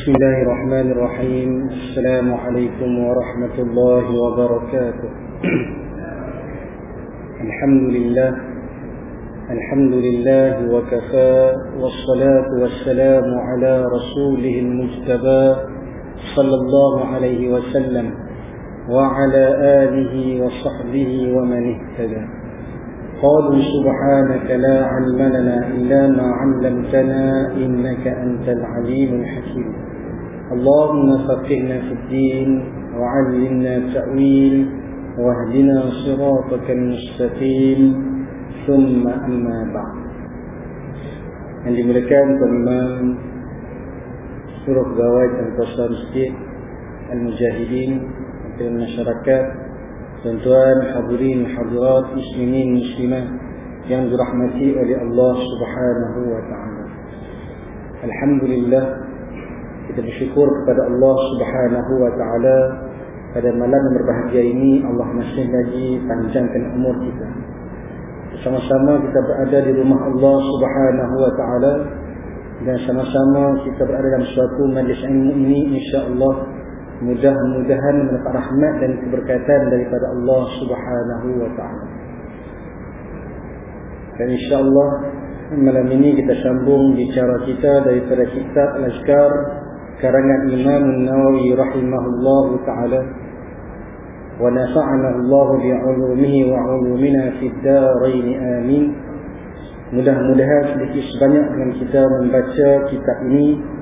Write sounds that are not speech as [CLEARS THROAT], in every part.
بسم الله الرحمن الرحيم السلام عليكم ورحمة الله وبركاته الحمد لله الحمد لله وكفى والصلاة والسلام على رسوله المجتبى صلى الله عليه وسلم وعلى آله وصحبه ومن اهتدى قالوا سبحانك لا علم لنا إلا ما علمتنا إنك أنت العليم الحكيم. اللهم فقهنا في الدين وعلمنا التأويل واهدنا صراطك المستقيم. ثم أما بعد. yang dimulakan Imam Suruh Gawai dan Kuasa Masjid Al-Mujahidin dan masyarakat Tuan-tuan, hadirin, hadirat, muslimin, muslimah yang dirahmati oleh Allah Subhanahu wa taala. Alhamdulillah kita bersyukur kepada Allah Subhanahu wa taala pada malam yang berbahagia ini Allah masih lagi panjangkan umur kita. Sama-sama kita berada di rumah Allah Subhanahu wa taala dan sama-sama kita berada dalam suatu majlis ilmu ini insya-Allah mudah-mudahan mendapat rahmat dan keberkatan daripada Allah Subhanahu wa taala. Dan insya-Allah malam ini kita sambung bicara kita daripada kitab Al-Azkar karangan Imam An-Nawawi rahimahullahu taala. Wa nafa'ana Allah bi'ulumihi wa 'ulumina fid dharain amin. Mudah-mudahan sedikit sebanyak dengan kita membaca kitab ini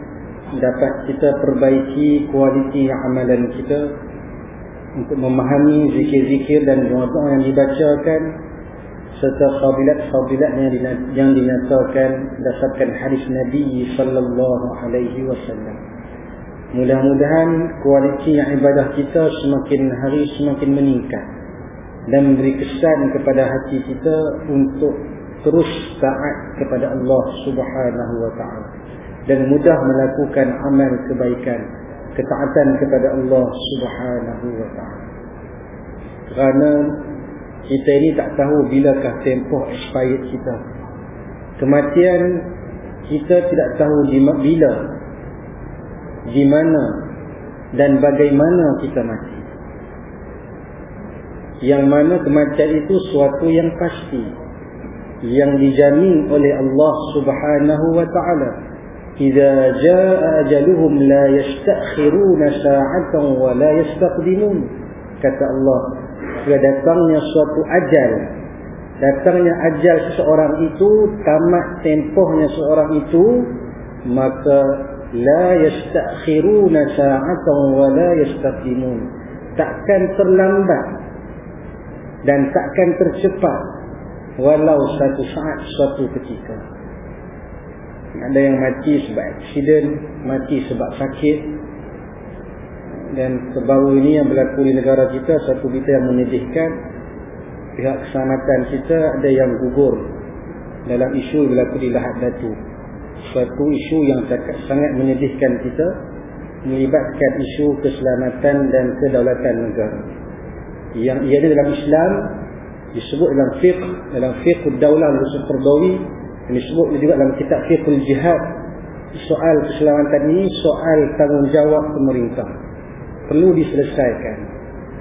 dapat kita perbaiki kualiti amalan kita untuk memahami zikir-zikir dan doa-doa yang dibacakan serta fadilat-fadilat yang dinyatakan berdasarkan hadis Nabi sallallahu alaihi wasallam. Mudah-mudahan kualiti ibadah kita semakin hari semakin meningkat dan memberi kesan kepada hati kita untuk terus taat kepada Allah Subhanahu wa taala dan mudah melakukan amal kebaikan ketaatan kepada Allah Subhanahu wa taala. Kerana kita ini tak tahu bilakah tempoh expired kita. Kematian kita tidak tahu bila di mana dan bagaimana kita mati. Yang mana kematian itu suatu yang pasti yang dijamin oleh Allah Subhanahu wa taala إذا جاء أجلهم لا يستأخرون ساعة ولا يستقدمون kata Allah jika datangnya suatu ajal datangnya ajal seseorang itu tamat tempohnya seorang itu maka la yastakhiruna sa'atan wa la yastaqdimun takkan terlambat dan takkan tercepat walau satu saat suatu ketika ada yang mati sebab aksiden, mati sebab sakit. Dan sebaru ini yang berlaku di negara kita, satu kita yang menyedihkan. Pihak keselamatan kita ada yang gugur dalam isu berlaku di Lahad Datu. Suatu isu yang sangat menyedihkan kita, melibatkan isu keselamatan dan kedaulatan negara. Yang ia ada dalam Islam, disebut dalam fiqh, dalam fiqh daulah Rasul Perdawi, ini disebut juga dalam kitab Fiqhul Jihad. Soal keselamatan ini soal tanggungjawab pemerintah. Perlu diselesaikan.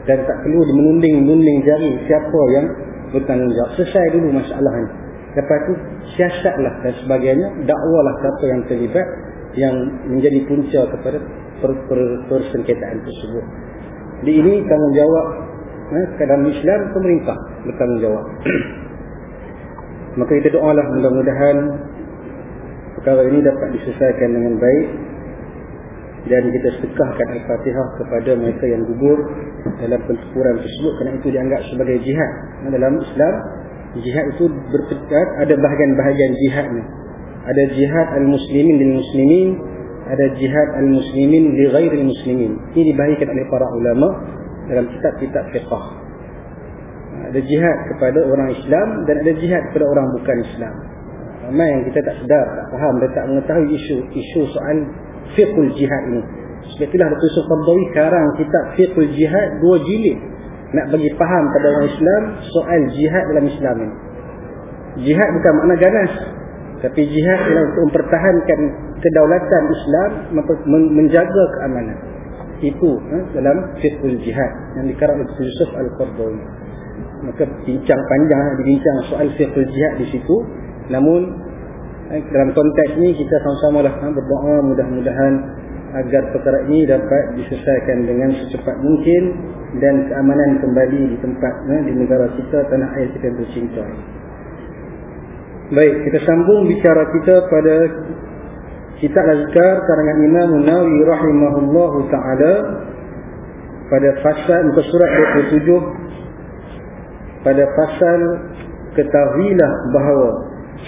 Dan tak perlu menunding-nunding jari siapa yang bertanggungjawab. Selesai dulu masalah ini. Lepas itu siasatlah dan sebagainya. Dakwalah siapa yang terlibat yang menjadi punca kepada persengketaan tersebut. Di ini tanggungjawab eh, dalam Islam pemerintah bertanggungjawab. [CLEARS THROAT] Maka kita doalah mudah-mudahan perkara ini dapat diselesaikan dengan baik dan kita sedekahkan Al-Fatihah kepada mereka yang gugur dalam pertempuran tersebut kerana itu dianggap sebagai jihad. Dalam Islam, jihad itu berpecat ada bahagian-bahagian jihadnya. Ada jihad al-muslimin lil muslimin, ada jihad al-muslimin li ghairi muslimin. Ini dibahagikan oleh para ulama dalam kitab-kitab fiqh ada jihad kepada orang Islam dan ada jihad kepada orang bukan Islam. Ramai yang kita tak sedar, tak faham dan tak mengetahui isu isu soal fiqhul jihad ini. Sebab itulah Dr. Yusuf Fardawi karang kitab fiqhul jihad dua jilid nak bagi faham pada orang Islam soal jihad dalam Islam ini. Jihad bukan makna ganas. Tapi jihad adalah untuk mempertahankan kedaulatan Islam menjaga keamanan. Itu ha, dalam fiqhul jihad yang dikarang oleh Yusuf Al-Qardawi. Maka bincang panjang dibincang soal fiqhul jihad di situ. Namun eh, dalam konteks ini kita sama-sama lah ha, berdoa mudah-mudahan agar perkara ini dapat diselesaikan dengan secepat mungkin dan keamanan kembali di tempat eh, di negara kita tanah air kita tercinta. Baik, kita sambung bicara kita pada kitab Azkar karangan Imam Nawawi rahimahullah taala pada pasal muka surat 27 pada pasal ketahuilah bahawa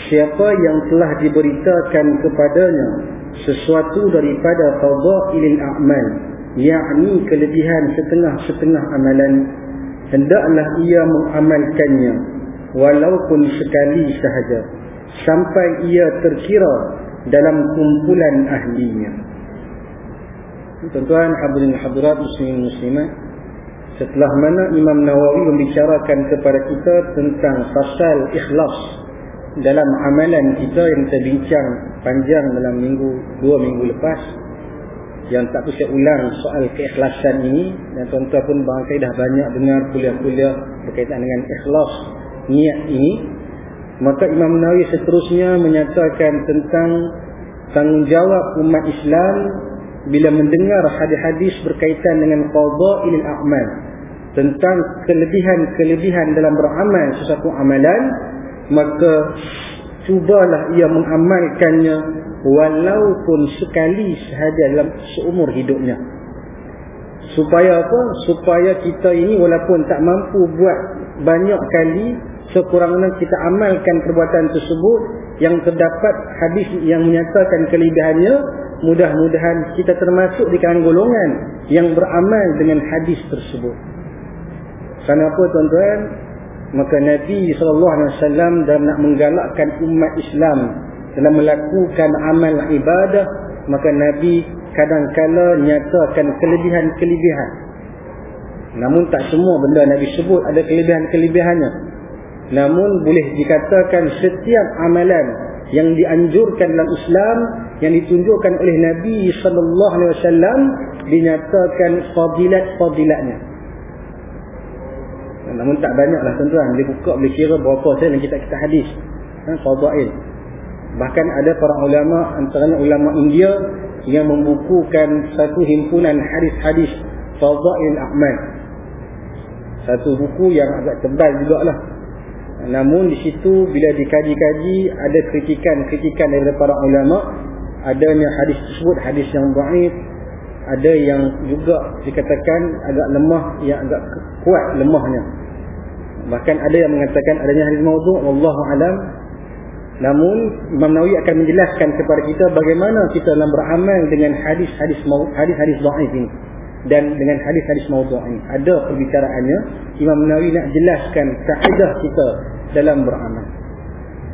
siapa yang telah diberitakan kepadanya sesuatu daripada fadailil a'mal yakni kelebihan setengah-setengah amalan hendaklah ia mengamalkannya walaupun sekali sahaja sampai ia terkira dalam kumpulan ahlinya. Tuan-tuan hadirin hadirat muslimin muslimat setelah mana Imam Nawawi membicarakan kepada kita tentang fasal ikhlas dalam amalan kita yang kita bincang panjang dalam minggu dua minggu lepas. Yang tak saya ulang soal keikhlasan ini. Dan tuan-tuan pun barangkali dah banyak dengar kuliah-kuliah berkaitan dengan ikhlas niat ini. Maka Imam Nawawi seterusnya menyatakan tentang tanggungjawab umat Islam bila mendengar hadis-hadis berkaitan dengan fadailul a'mal tentang kelebihan-kelebihan dalam beramal sesuatu amalan maka cubalah ia mengamalkannya walaupun sekali sahaja dalam seumur hidupnya. Supaya apa? Supaya kita ini walaupun tak mampu buat banyak kali sekurang-kurangnya kita amalkan perbuatan tersebut yang terdapat hadis yang menyatakan kelebihannya mudah-mudahan kita termasuk di kalangan golongan yang beramal dengan hadis tersebut kenapa tuan-tuan? Maka Nabi SAW dalam nak menggalakkan umat Islam dalam melakukan amal ibadah maka Nabi kadang-kala nyatakan kelebihan-kelebihan. Namun tak semua benda Nabi sebut ada kelebihan-kelebihannya. Namun boleh dikatakan setiap amalan yang dianjurkan dalam Islam yang ditunjukkan oleh Nabi wasallam dinyatakan fadilat-fadilatnya. Namun tak banyaklah tuan-tuan, dia buka boleh kira berapa saja dalam kitab-kitab hadis. Ha, fadail. Bahkan ada para ulama antaranya ulama India yang membukukan satu himpunan hadis-hadis fadail a'mal. Satu buku yang agak tebal juga lah Namun di situ bila dikaji-kaji ada kritikan-kritikan daripada para ulama, adanya hadis tersebut hadis yang dhaif, ada yang juga dikatakan agak lemah, yang agak kuat lemahnya. Bahkan ada yang mengatakan adanya hadis maudhu' wallahu alam. Namun Imam Nawawi akan menjelaskan kepada kita bagaimana kita dalam beramal dengan hadis-hadis hadis-hadis dhaif ini dan dengan hadis-hadis maudhu' ini. Ada perbicaraannya. Imam Nawawi nak jelaskan kaedah kita dalam beramal.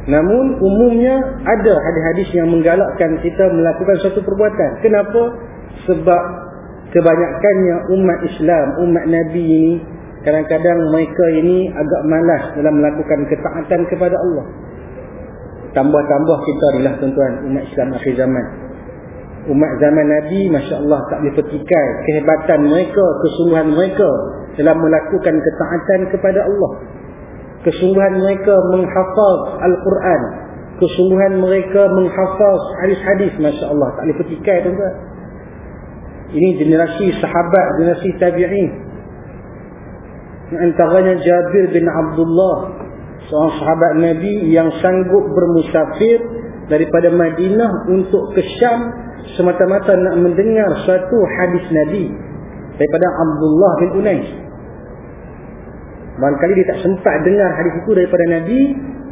Namun umumnya ada hadis-hadis yang menggalakkan kita melakukan suatu perbuatan. Kenapa? Sebab kebanyakannya umat Islam, umat Nabi ini kadang-kadang mereka ini agak malas dalam melakukan ketaatan kepada Allah. Tambah-tambah kita adalah tuan-tuan umat Islam akhir zaman. Umat zaman Nabi Masya Allah tak boleh petikai kehebatan mereka, kesungguhan mereka dalam melakukan ketaatan kepada Allah. Kesungguhan mereka menghafaz Al-Quran. Kesungguhan mereka menghafaz hadis-hadis Masya Allah tak boleh petikai tuan ini generasi sahabat generasi tabi'in antaranya Jabir bin Abdullah seorang sahabat Nabi yang sanggup bermusafir daripada Madinah untuk ke Syam semata-mata nak mendengar satu hadis Nabi daripada Abdullah bin Unais. Barangkali dia tak sempat dengar hadis itu daripada Nabi,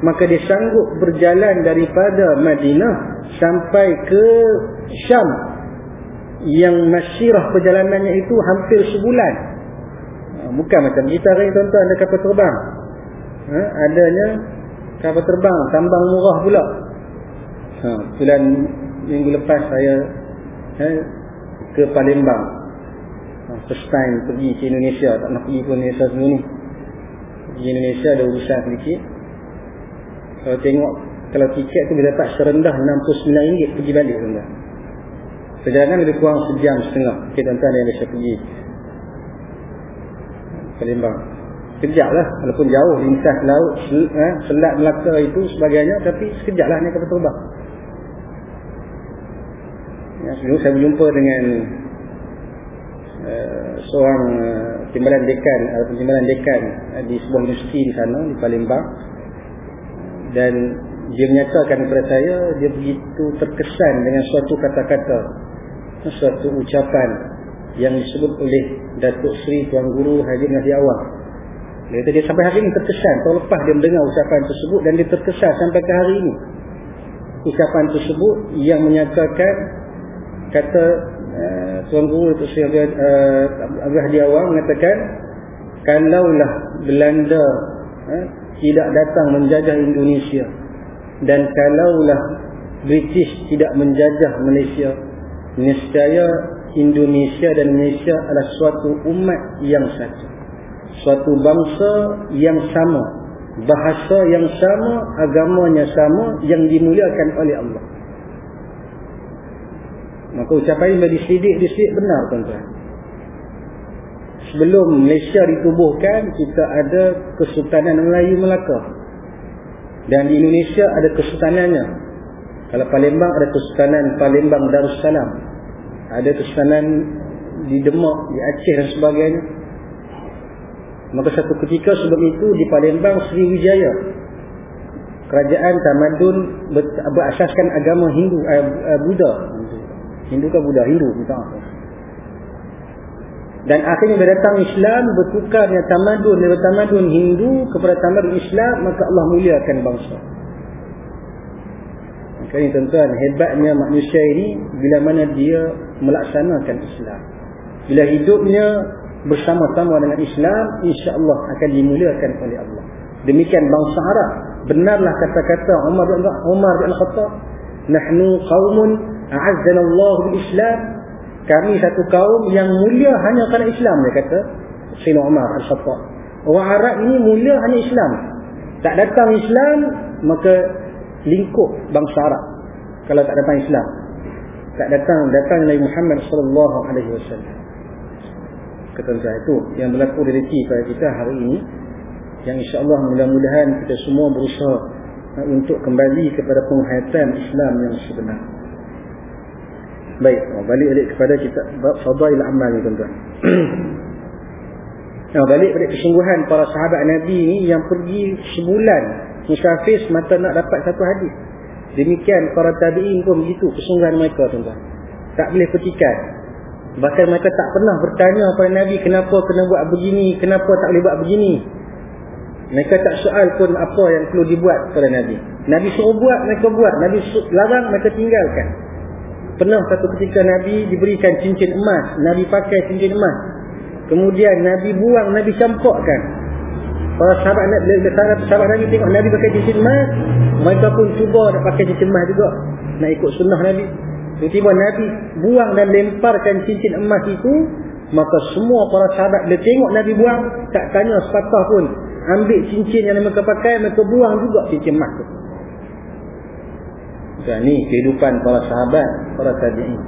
maka dia sanggup berjalan daripada Madinah sampai ke Syam yang masyirah perjalanannya itu hampir sebulan. Ha, bukan macam kita hari tuan-tuan ada kapal terbang. Ha, adanya kapal terbang, tambang murah pula. Ha, bulan minggu lepas saya eh, ke Palembang ah, first time pergi ke Indonesia tak nak pergi pun Indonesia semua ni pergi Indonesia ada urusan sedikit kalau tengok kalau tiket tu boleh dapat serendah RM69 pergi balik tuan-tuan perjalanan lebih kurang sejam setengah. Ok tuan-tuan yang bisa pergi Palembang sekejap lah walaupun jauh lintas laut eh, selat Melaka itu sebagainya tapi sekejap lah naik kapal terbang. Ya, sebelum saya berjumpa dengan uh, seorang uh, timbalan dekan uh, timbalan dekan uh, di sebuah universiti di sana di Palembang. Dan dia menyatakan kepada saya dia begitu terkesan dengan suatu kata-kata suatu ucapan yang disebut oleh Datuk Seri Tuan Guru Haji Nabi Awang dia kata dia sampai hari ini terkesan tahun lepas dia mendengar ucapan tersebut dan dia terkesan sampai ke hari ini. Ucapan tersebut yang menyatakan kata uh, Tuan Guru Datuk Seri uh, Abu Hadi Awang mengatakan kalaulah Belanda uh, tidak datang menjajah Indonesia dan kalaulah British tidak menjajah Malaysia nescaya Indonesia dan Malaysia adalah suatu umat yang satu. Suatu bangsa yang sama. Bahasa yang sama agamanya sama yang dimuliakan oleh Allah. Maka ucapan ini disidik-disidik benar tuan-tuan. Sebelum Malaysia ditubuhkan kita ada Kesultanan Melayu Melaka. Dan di Indonesia ada kesultanannya kalau Palembang ada kesultanan Palembang Darussalam. Ada kesultanan di Demak di Aceh dan sebagainya. Maka satu ketika sebelum itu di Palembang Sriwijaya kerajaan tamadun berasaskan agama Hindu eh, eh Buddha. Hindu ke Buddha? Hindu maaf. Dan akhirnya bila datang Islam bertukarnya tamadun dari tamadun Hindu kepada tamadun Islam maka Allah muliakan bangsa ini tuan-tuan hebatnya manusia ini bila mana dia melaksanakan Islam. Bila hidupnya bersama-sama dengan Islam insya Allah akan dimuliakan oleh Allah. Demikian bangsa Arab benarlah kata-kata Umar bin Umar bin Khattab nahnu qaumun a'azzana Allah bil Islam kami satu kaum yang mulia hanya kerana Islam dia kata Sayyidina Umar Al-Khattab orang Arab ini mulia hanya Islam. Tak datang Islam maka lingkup bangsa Arab kalau tak datang Islam tak datang datang Nabi Muhammad sallallahu alaihi wasallam saya itu yang berlaku rezeki pada kita hari ini yang insya-Allah mudah-mudahan kita semua berusaha untuk kembali kepada penghayatan Islam yang sebenar. Baik, balik balik kepada kita fadail amal ni tuan-tuan. [CLEARS THROAT] Nah, balik pada kesungguhan para sahabat Nabi ni yang pergi sebulan musafir semata nak dapat satu hadis. Demikian para tabi'in pun begitu kesungguhan mereka tuan-tuan. Tak boleh petikan. Bahkan mereka tak pernah bertanya kepada Nabi kenapa kena buat begini, kenapa tak boleh buat begini. Mereka tak soal pun apa yang perlu dibuat kepada Nabi. Nabi suruh buat, mereka buat. Nabi larang, mereka tinggalkan. Pernah satu ketika Nabi diberikan cincin emas. Nabi pakai cincin emas. Kemudian Nabi buang, Nabi campurkan. Para sahabat Nabi, sahabat, sahabat Nabi tengok Nabi pakai cincin emas. Mereka pun cuba nak pakai cincin emas juga. Nak ikut sunnah Nabi. Tiba-tiba Nabi buang dan lemparkan cincin emas itu. Maka semua para sahabat dia tengok Nabi buang. Tak tanya sepatah pun. Ambil cincin yang mereka pakai. Mereka buang juga cincin emas itu. Dan ni kehidupan para sahabat, para tabi'in.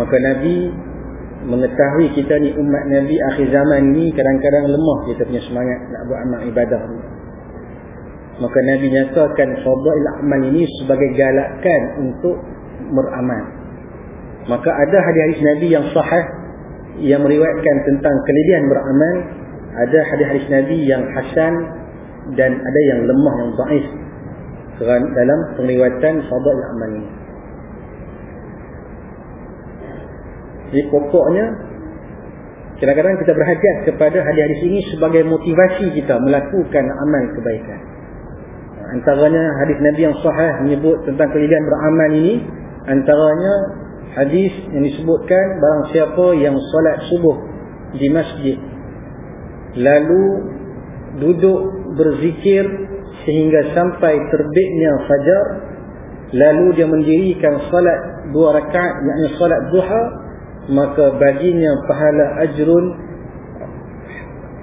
Maka Nabi mengetahui kita ni umat Nabi akhir zaman ni kadang-kadang lemah kita punya semangat nak buat amal ibadah ni. Maka Nabi nyatakan fadail amal ini sebagai galakan untuk beramal. Maka ada hadis-hadis Nabi yang sahih yang meriwayatkan tentang kelebihan beramal, ada hadis-hadis Nabi yang hasan dan ada yang lemah yang dhaif dalam pengliwatan fadail amal ini. Jadi pokoknya kadang-kadang kita berhajat kepada hadis-hadis ini sebagai motivasi kita melakukan amal kebaikan. Antaranya hadis Nabi yang sahih menyebut tentang kelebihan beramal ini antaranya hadis yang disebutkan barang siapa yang solat subuh di masjid lalu duduk berzikir sehingga sampai terbitnya fajar lalu dia mendirikan salat dua rakaat yakni salat duha maka baginya pahala ajrun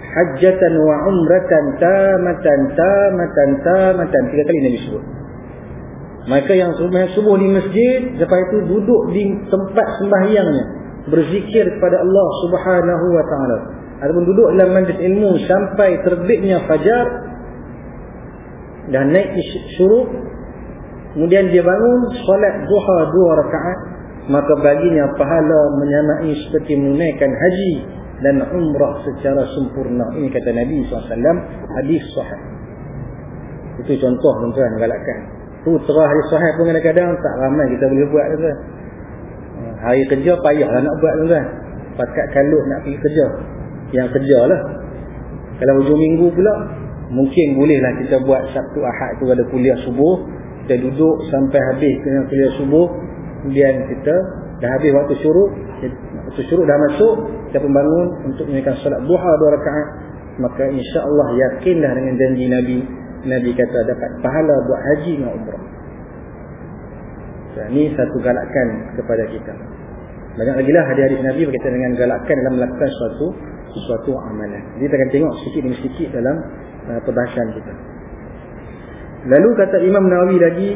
hajjatan wa umratan tamatan tamatan tamatan. Tiga kali Nabi sebut. Maka yang subuh di masjid lepas itu duduk di tempat sembahyangnya berzikir kepada Allah Subhanahu wa taala. Ataupun duduk dalam majlis ilmu sampai terbitnya fajar dan naik syuruk kemudian dia bangun solat duha dua rakaat maka baginya pahala menyamai seperti menunaikan haji dan umrah secara sempurna. Ini kata Nabi SAW. Hadis sahih. Itu contoh tuan-tuan galakkan. Tu terah hadis sahih pun kadang-kadang tak ramai kita boleh buat tuan. Hari kerja payahlah nak buat tuan. Pakat kalut nak pergi kerja. Yang kerja lah. Kalau hujung minggu pula. Mungkin bolehlah kita buat Sabtu Ahad tu ada kuliah subuh. Kita duduk sampai habis kuliah subuh. Kemudian kita. Dah habis waktu syuruk. Waktu syuruk dah masuk kita pun bangun untuk menunaikan salat duha dua rakaat. Maka insya-Allah yakinlah dengan janji Nabi. Nabi kata dapat pahala buat haji dan umrah. Ini satu galakan kepada kita. Banyak lagi lah hadis-hadis Nabi berkaitan dengan galakan dalam melakukan suatu suatu amalan. Jadi kita akan tengok sedikit demi sedikit dalam uh, perbahasan kita. Lalu kata Imam Nawawi lagi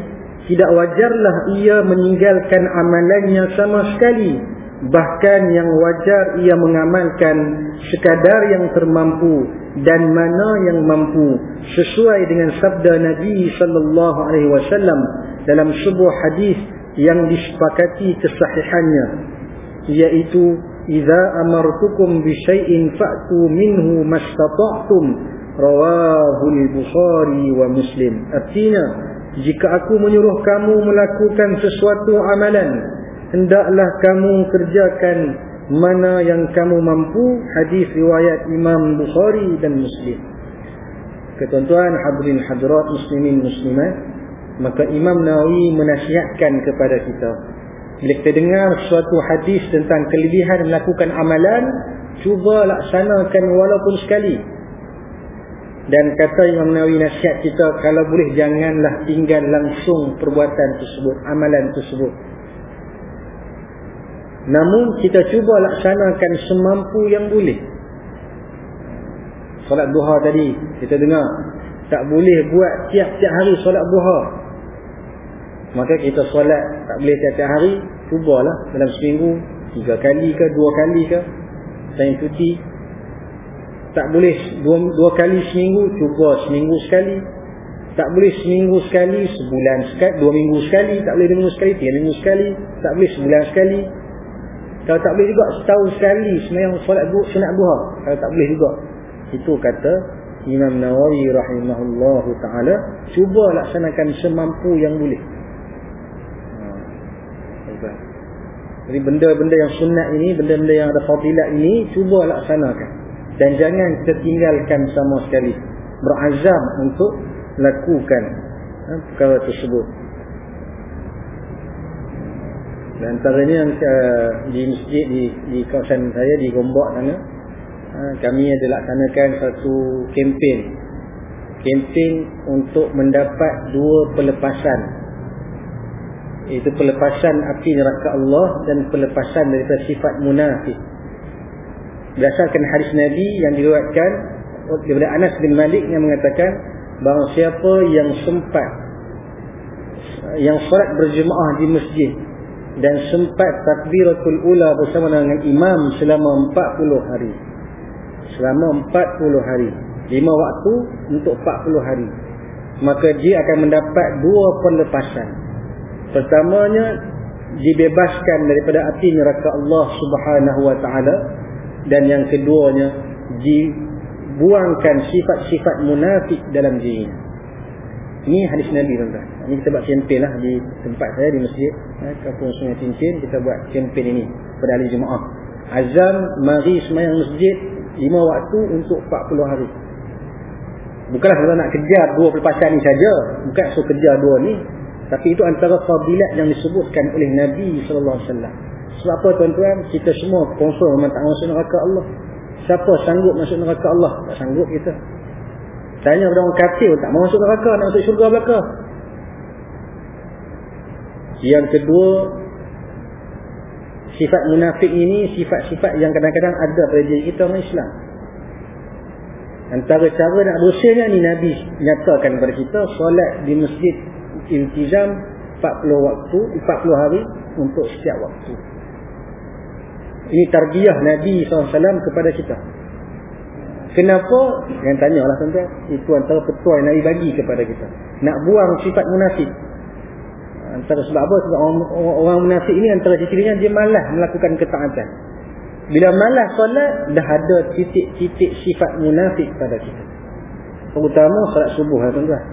tidak wajarlah ia meninggalkan amalannya sama sekali. Bahkan yang wajar ia mengamalkan sekadar yang termampu dan mana yang mampu sesuai dengan sabda Nabi sallallahu alaihi wasallam dalam sebuah hadis yang disepakati kesahihannya yaitu idza amartukum bi syai'in fa'tu minhu mastata'tum. Rawahu al-bukhari wa muslim. Artinya jika aku menyuruh kamu melakukan sesuatu amalan hendaklah kamu kerjakan mana yang kamu mampu hadis riwayat Imam Bukhari dan Muslim. Ketuan-tuan hadirin hadirat muslimin muslimat maka Imam Nawawi menasihatkan kepada kita bila kita dengar suatu hadis tentang kelebihan melakukan amalan cuba laksanakan walaupun sekali dan kata Imam Nawawi nasihat kita kalau boleh janganlah tinggal langsung perbuatan tersebut amalan tersebut Namun kita cuba laksanakan semampu yang boleh. Solat duha tadi kita dengar tak boleh buat tiap-tiap hari solat duha. Maka kita solat tak boleh tiap-tiap hari, cubalah dalam seminggu tiga kali ke dua kali ke saya cuti tak boleh dua, dua kali seminggu cuba seminggu sekali tak boleh seminggu sekali sebulan sekali dua minggu sekali tak boleh minggu sekali tiga minggu sekali tak boleh sebulan sekali kalau tak boleh juga setahun sekali semayang solat duha, sunat duha. Kalau tak boleh juga. Itu kata Imam Nawawi rahimahullah ta'ala. Cuba laksanakan semampu yang boleh. Jadi benda-benda yang sunat ini, benda-benda yang ada fadilat ini, cuba laksanakan. Dan jangan kita tinggalkan sama sekali. Berazam untuk lakukan ha, perkara tersebut. Dan antaranya uh, di masjid di, di kawasan saya di Gombak sana uh, kami ada laksanakan satu kempen kempen untuk mendapat dua pelepasan itu pelepasan api neraka Allah dan pelepasan daripada sifat munafik berdasarkan hadis Nabi yang diriwayatkan daripada Anas bin Malik yang mengatakan bahawa siapa yang sempat yang solat berjemaah di masjid dan sempat takbiratul ula bersama dengan imam selama 40 hari. Selama 40 hari. Lima waktu untuk 40 hari. Maka dia akan mendapat dua pelepasan. Pertamanya dibebaskan daripada api neraka Allah Subhanahu wa taala dan yang keduanya dibuangkan sifat-sifat munafik dalam dirinya. Ini hadis Nabi tuan-tuan. Ini kita buat kempen lah di tempat saya di masjid. Eh, kampung Sungai Cincin. Kita buat kempen ini pada ahli jemaah. Azam mari semayang masjid lima waktu untuk 40 hari. Bukanlah kita nak kejar dua pelepasan ni saja. Bukan suruh kejar dua ni. Tapi itu antara fadilat yang disebutkan oleh Nabi SAW. Sebab apa tuan-tuan? Kita semua konsul memang tak masuk neraka Allah. Siapa sanggup masuk neraka Allah? Tak sanggup kita. Tanya kepada orang kafir tak masuk neraka, nak masuk syurga belaka. Yang kedua, sifat munafik ini sifat-sifat yang kadang-kadang ada pada diri kita orang Islam. Antara cara nak bersihnya ni Nabi nyatakan kepada kita solat di masjid iltizam 40 waktu 40 hari untuk setiap waktu. Ini tarbiyah Nabi SAW kepada kita. Kenapa? Yang tanya lah tuan-tuan. Itu antara petua yang Nabi bagi kepada kita. Nak buang sifat munafik. Antara sebab apa? Sebab orang, orang munafik ini antara ciri-cirinya dia malas melakukan ketaatan. Bila malas solat, dah ada titik-titik sifat munafik pada kita. Terutama solat subuh lah tuan-tuan.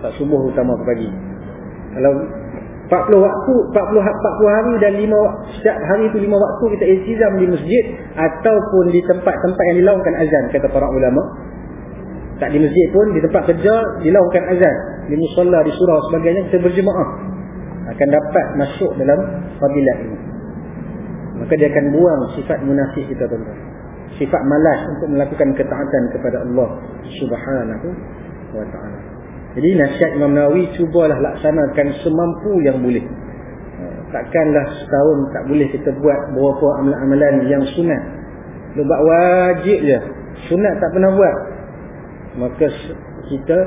Solat subuh utama pagi. Kalau 40 waktu 40 40 hari dan 5 setiap hari itu 5 waktu kita iltizam di masjid ataupun di tempat-tempat yang dilakukan azan kata para ulama. Tak di masjid pun di tempat kerja dilakukan azan. Di musalla di surau sebagainya kita berjemaah. Akan dapat masuk dalam fadilah ini. Maka dia akan buang sifat munafik kita tuan-tuan. Sifat malas untuk melakukan ketaatan kepada Allah Subhanahu wa taala jadi nasihat Imam Nawawi cubalah laksanakan semampu yang boleh. Takkanlah setahun tak boleh kita buat beberapa amalan-amalan yang sunat. Lebat wajib je. Sunat tak pernah buat. Maka kita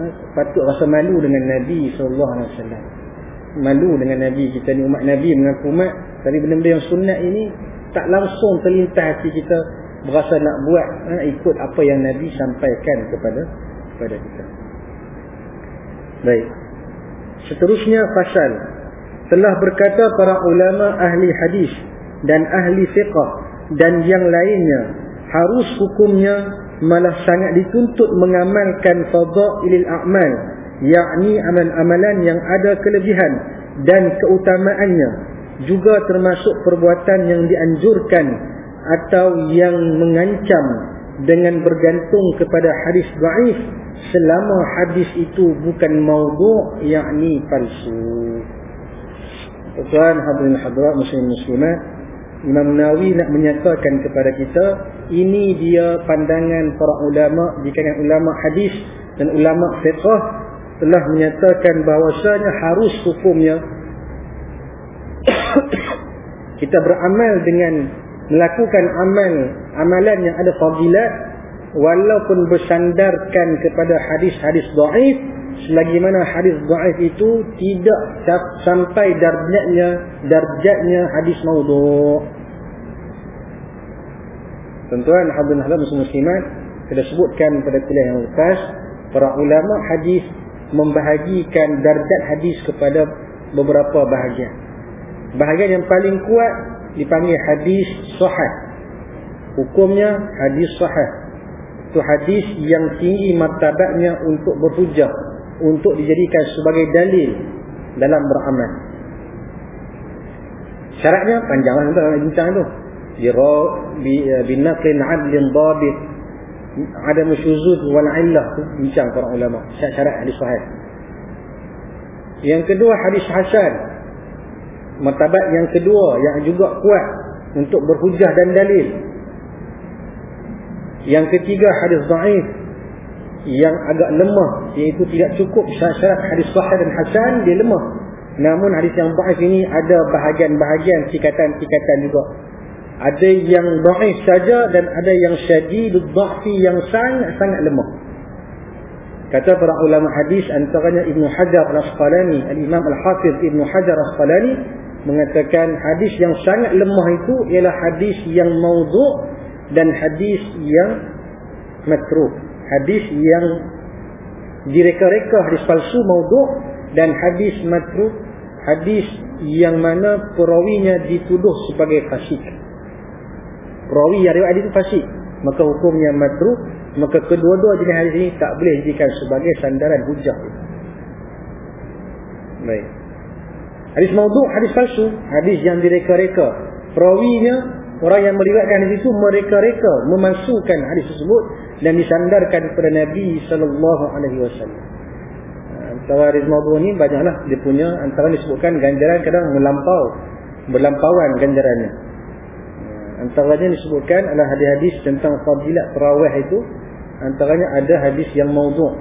eh, patut rasa malu dengan Nabi SAW. Malu dengan Nabi kita ni umat Nabi mengaku umat. Tapi benda-benda yang sunat ini tak langsung terlintas hati kita berasa nak buat eh, ikut apa yang Nabi sampaikan kepada kepada kita. Baik. Seterusnya fasal. Telah berkata para ulama ahli hadis dan ahli fiqh dan yang lainnya harus hukumnya malah sangat dituntut mengamalkan fadailil a'mal yakni amalan-amalan yang ada kelebihan dan keutamaannya juga termasuk perbuatan yang dianjurkan atau yang mengancam dengan bergantung kepada hadis dhaif selama hadis itu bukan maudhu' yakni palsu. Tuan hadirin hadirat muslim muslimat, Imam Nawawi nak menyatakan kepada kita ini dia pandangan para ulama di kalangan ulama hadis dan ulama fiqh telah menyatakan bahawasanya harus hukumnya [COUGHS] kita beramal dengan melakukan amal amalan yang ada fadilat walaupun bersandarkan kepada hadis-hadis dhaif selagi mana hadis dhaif itu tidak sampai darjatnya darjatnya hadis maudhu' Tuan-tuan hadirin hadirin muslimat kita sebutkan pada kuliah yang lepas para ulama hadis membahagikan darjat hadis kepada beberapa bahagian. Bahagian yang paling kuat dipanggil hadis sahih. Hukumnya hadis sahih. Itu hadis yang tinggi martabatnya untuk berhujah, untuk dijadikan sebagai dalil dalam beramal. Syaratnya panjanglah kita nak bincang tu. Bira bi eh, binaqlin 'adlin dhabit adam syuzuz wal 'illah bincang para ulama syarat hadis sahih. Yang kedua hadis hasan martabat yang kedua yang juga kuat untuk berhujah dan dalil yang ketiga hadis dhaif yang agak lemah iaitu tidak cukup syarat hadis sahih dan hasan dia lemah. Namun hadis yang dhaif ini ada bahagian-bahagian tingkatan-tingkatan juga. Ada yang dhaif saja dan ada yang syadidud dhaifi yang sangat-sangat lemah. Kata para ulama hadis antaranya Ibnu Hajar Al-Asqalani Al-Imam Al-Hafiz Ibnu Hajar Al-Asqalani mengatakan hadis yang sangat lemah itu ialah hadis yang maudhu' dan hadis yang matruh. Hadis yang direka-reka hadis palsu maudhu' dan hadis matruh hadis yang mana perawinya dituduh sebagai fasik. Perawi yang riwayat itu fasik, maka hukumnya matruh, maka kedua-dua jenis hadis ini tak boleh dijadikan sebagai sandaran hujah. Baik. Hadis maudhu, hadis palsu, hadis yang direka-reka. Perawinya, orang yang meriwayatkan hadis itu mereka-reka, memasukkan hadis tersebut dan disandarkan kepada Nabi sallallahu alaihi wasallam. Antara hadis maudhu ni banyaklah dia punya antara disebutkan ganjaran kadang melampau, berlampauan ganjarannya. Antaranya disebutkan adalah hadis-hadis tentang fadilat tarawih itu antaranya ada hadis yang maudhu.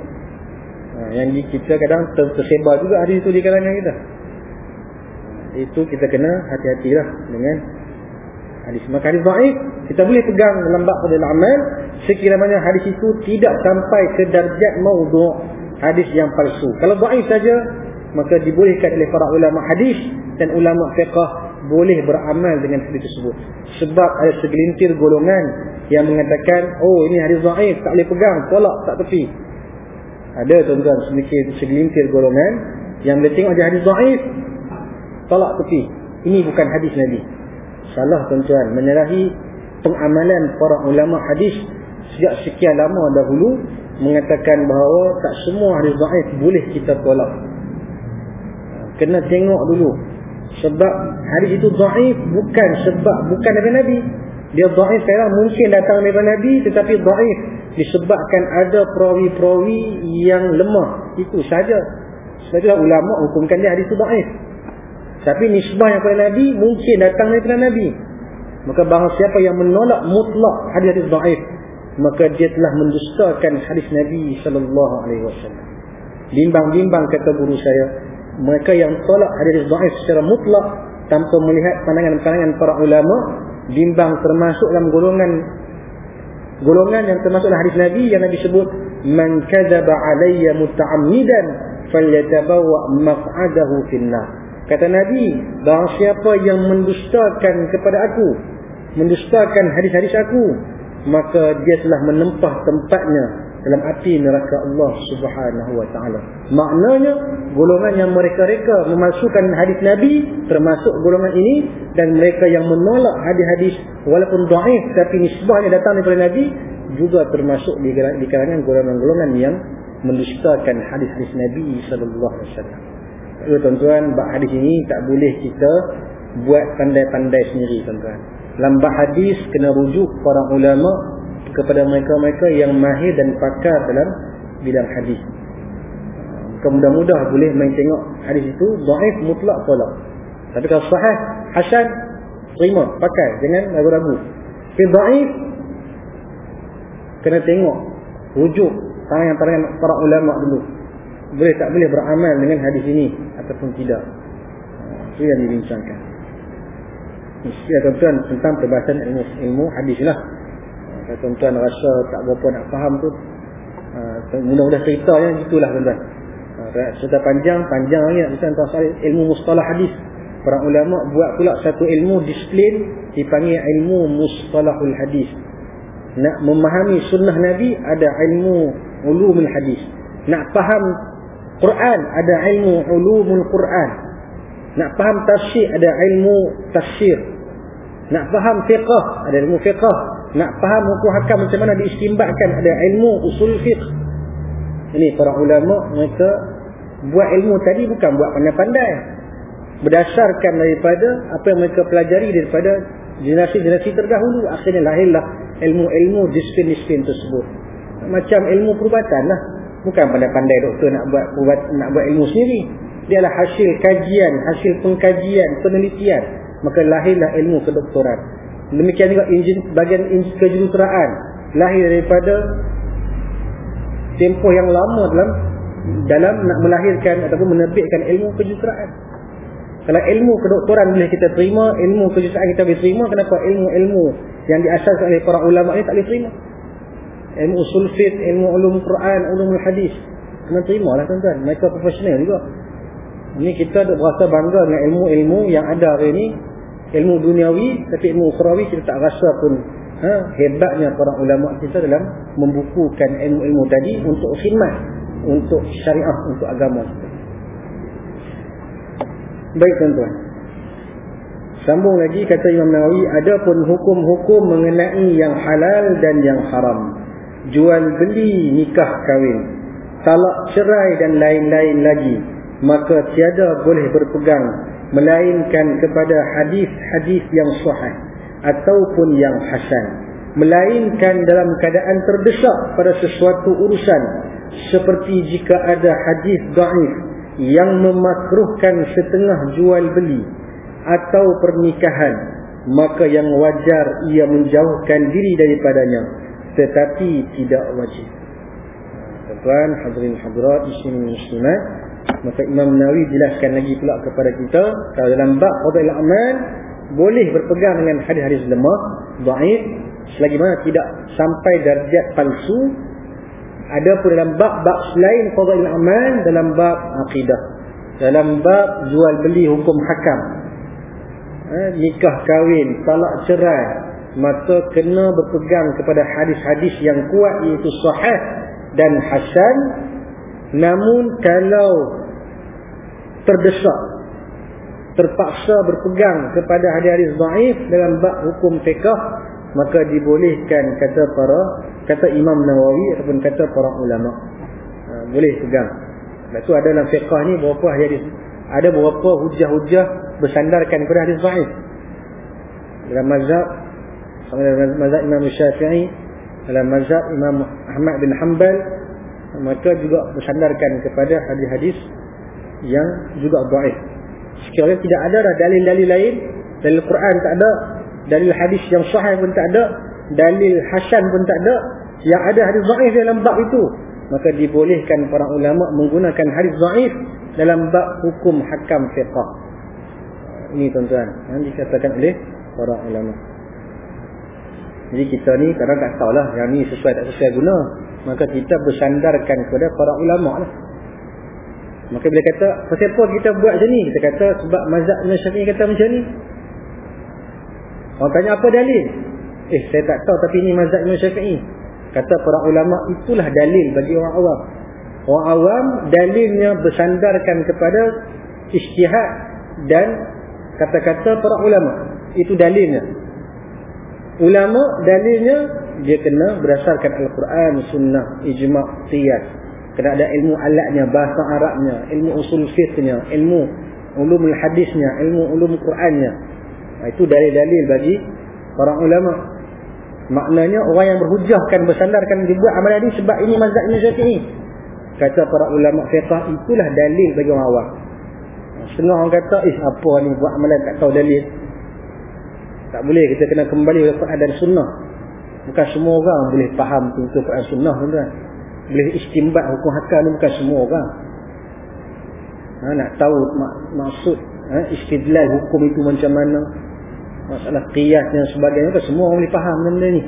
Yang kita kadang tersebar juga hadis itu di kalangan kita itu kita kena hati-hatilah dengan hadis maka hadis dhaif. Kita boleh pegang dalam bab fadil amal. Sekiranya hadis itu tidak sampai ke darjat maudhu' hadis yang palsu. Kalau dhaif saja maka dibolehkan oleh para ulama hadis dan ulama fiqh boleh beramal dengan hadis tersebut. Sebab ada segelintir golongan yang mengatakan oh ini hadis dhaif tak boleh pegang tolak tak tepi. Ada tuan-tuan sedikit segelintir golongan yang boleh tengok hadis dhaif tolak tepi. Ini bukan hadis Nabi salah tuan-tuan. Menyalahi pengamalan para ulama hadis sejak sekian lama dahulu mengatakan bahawa tak semua hadis dhaif boleh kita tolak. Kena tengok dulu. Sebab hadis itu dhaif bukan sebab bukan daripada Nabi. Dia dhaif sekarang mungkin datang daripada Nabi tetapi dhaif disebabkan ada perawi-perawi yang lemah. Itu saja. Sebab itu ulama hukumkan dia hadis itu dhaif tapi nisbah yang kepada Nabi mungkin datang daripada Nabi. Maka bahawa siapa yang menolak mutlak hadis-hadis dhaif maka dia telah mendustakan hadis Nabi wasallam. Bimbang-bimbang kata guru saya mereka yang tolak hadis dhaif secara mutlak tanpa melihat pandangan-pandangan para ulama bimbang termasuk dalam golongan golongan yang termasuk dalam hadis Nabi yang Nabi sebut man kadzaba alayya muta'ammidan falyatabawa maq'adahu finnar kata Nabi bahawa siapa yang mendustakan kepada aku mendustakan hadis-hadis aku maka dia telah menempah tempatnya dalam api neraka Allah Subhanahu wa taala. Maknanya golongan yang mereka-reka memasukkan hadis Nabi termasuk golongan ini dan mereka yang menolak hadis-hadis walaupun dhaif tapi nisbahnya datang daripada Nabi juga termasuk di kalangan golongan-golongan yang mendustakan hadis-hadis Nabi sallallahu alaihi wasallam. Ya tuan-tuan, bab hadis ini tak boleh kita buat pandai-pandai sendiri tuan-tuan. Dalam hadis kena rujuk para ulama kepada mereka-mereka yang mahir dan pakar dalam bidang hadis. Mudah-mudah boleh main tengok hadis itu dhaif mutlak tolak. Tapi kalau sahih hasan terima pakai jangan ragu-ragu. Tapi dhaif kena tengok rujuk tangan-tangan para ulama dulu. Boleh tak boleh beramal dengan hadis ini ataupun tidak. Itu yang dibincangkan. Mesti ada tuan tentang perbahasan ilmu, ilmu hadis lah. Kalau tuan-tuan rasa tak berapa nak faham tu uh, Mudah-mudah cerita yang itulah tuan-tuan uh, Cerita panjang, panjang lagi Macam tuan ilmu mustalah hadis Para ulama buat pula satu ilmu disiplin Dipanggil ilmu mustalahul hadis Nak memahami sunnah Nabi Ada ilmu ulumul hadis Nak faham Quran Ada ilmu ulumul Quran. Nak faham tafsir Ada ilmu tafsir. Nak faham fiqah Ada ilmu fiqah nak faham hukum hakam macam mana diistimbatkan ada ilmu usul fiqh. Ini para ulama mereka buat ilmu tadi bukan buat pandai-pandai. Berdasarkan daripada apa yang mereka pelajari daripada generasi-generasi terdahulu akhirnya lahirlah ilmu-ilmu disiplin-disiplin tersebut. Macam ilmu perubatan lah bukan pandai-pandai doktor nak buat ubat, nak buat ilmu sendiri dia adalah hasil kajian hasil pengkajian penelitian maka lahirlah ilmu kedoktoran Demikian juga enjin, bagian enjin kejuruteraan lahir daripada tempoh yang lama dalam dalam nak melahirkan ataupun menerbitkan ilmu kejuruteraan. Kalau ilmu kedoktoran boleh kita terima, ilmu kejuruteraan kita boleh terima, kenapa ilmu-ilmu yang diasaskan oleh para ulama ini tak boleh terima? Ilmu usul fiqh, ilmu ulum Quran, ulum hadis. Kena terima lah tuan-tuan. Mereka profesional juga. Ini kita berasa bangga dengan ilmu-ilmu yang ada hari ini ilmu duniawi tapi ilmu ukhrawi kita tak rasa pun ha, hebatnya para ulama kita dalam membukukan ilmu-ilmu tadi untuk khidmat untuk syariah untuk agama baik tuan-tuan sambung lagi kata Imam Nawawi ada pun hukum-hukum mengenai yang halal dan yang haram jual beli nikah kahwin talak cerai dan lain-lain lagi maka tiada boleh berpegang melainkan kepada hadis-hadis yang sahih ataupun yang hasan melainkan dalam keadaan terdesak pada sesuatu urusan seperti jika ada hadis dhaif yang memakruhkan setengah jual beli atau pernikahan maka yang wajar ia menjauhkan diri daripadanya tetapi tidak wajib. Tuan-tuan hadirin hadirat muslimin muslimat Maka Imam Nawawi jelaskan lagi pula kepada kita kalau dalam bab fadail amal boleh berpegang dengan hadis-hadis lemah dhaif selagi mana tidak sampai darjat palsu. Ada pun dalam bab-bab selain fadail amal dalam bab akidah dalam bab jual beli hukum hakam eh, nikah kahwin talak cerai maka kena berpegang kepada hadis-hadis yang kuat iaitu sahih dan hasan. Namun kalau terdesak terpaksa berpegang kepada hadis-hadis dhaif dalam bab hukum fiqh maka dibolehkan kata para kata Imam Nawawi ataupun kata para ulama. Ha, boleh pegang. Sebab tu ada dalam fiqh ni beberapa hadis ada beberapa hujah-hujah bersandarkan kepada hadis dhaif. Dalam mazhab sama mazhab Imam Syafi'i dalam mazhab Imam Ahmad bin Hanbal. Maka juga bersandarkan kepada hadis-hadis yang juga dhaif. Sekiranya tidak ada dah dalil-dalil lain dalil Quran tak ada dalil hadis yang sahih pun tak ada dalil hasan pun tak ada yang ada hadis dhaif dalam bab itu maka dibolehkan para ulama menggunakan hadis dhaif dalam bab hukum hakam fiqh. Ini tuan-tuan yang dikatakan oleh para ulama jadi kita ni kadang tak tahulah yang ni sesuai tak sesuai guna maka kita bersandarkan kepada para ulama lah Maka bila kata, kenapa kita buat macam ni? Kita kata, sebab mazhab Syafi'i kata macam ni. Orang tanya apa dalil? Eh, saya tak tahu tapi ini mazhab Syafi'i. Kata para ulama, itulah dalil bagi orang awam. Orang awam, dalilnya bersandarkan kepada istihad dan kata-kata para ulama. Itu dalilnya. Ulama, dalilnya, dia kena berdasarkan Al-Quran, Sunnah, Ijma' Qiyas. Kena ada ilmu alatnya bahasa Arabnya ilmu usul fiqhnya ilmu ulum hadisnya ilmu ulum Qurannya. Itu dalil-dalil bagi para ulama. Maknanya orang yang berhujahkan bersandarkan dibuat amalan ini sebab ini mazhab Imam Syafi'i. Kata para ulama fiqh itulah dalil bagi orang awam. Setengah orang kata eh apa ni buat amalan? Tak tahu dalil tak boleh kita kena kembali kepada Quran dan sunnah. Bukan semua orang boleh faham tentang Quran sunnah tuan-tuan. Boleh istimbat hukum hakam ni bukan semua orang. Ha, nak tahu mak, maksud ha, istidlal hukum itu macam mana masalah qiyas dan sebagainya kan semua orang boleh faham benda ni.